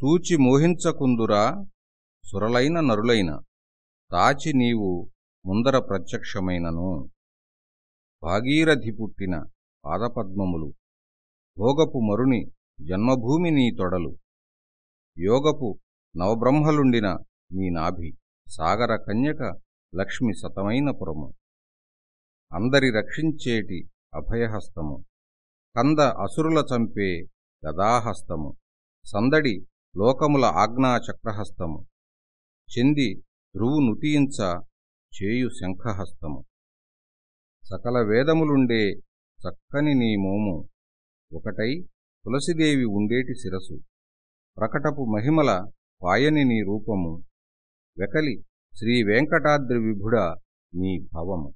సూచి మోహించకుందురా సురలైన నరులైన. తాచి నీవు ముందర ప్రత్యక్షమైనను. భాగీరథి పుట్టిన పాదపద్మములు. భోగపు మరుని జన్మభూమి నీ తొడలు. యోగపు నవబ్రహ్మలుండిన నీ నాభి సాగర కన్యక లక్ష్మి సతమైన పురము. అందరి రక్షించేటి అభయహస్తము. కంద అసురుల చంపే గదాహస్తము. సందడి లోకముల ఆజ్ఞాచక్రహస్తము. చెంది ధ్రువునుతీయించ చేయు శంఖహస్తము. సకల వేదములుండే చక్కని నీ మోము. ఒకటై తులసిదేవి ఉండేటి శిరసు. ప్రకటపు మహిమల పాయని నీ రూపము. వెకలి శ్రీ వెంకటాద్రి విభుడ నీ భవము.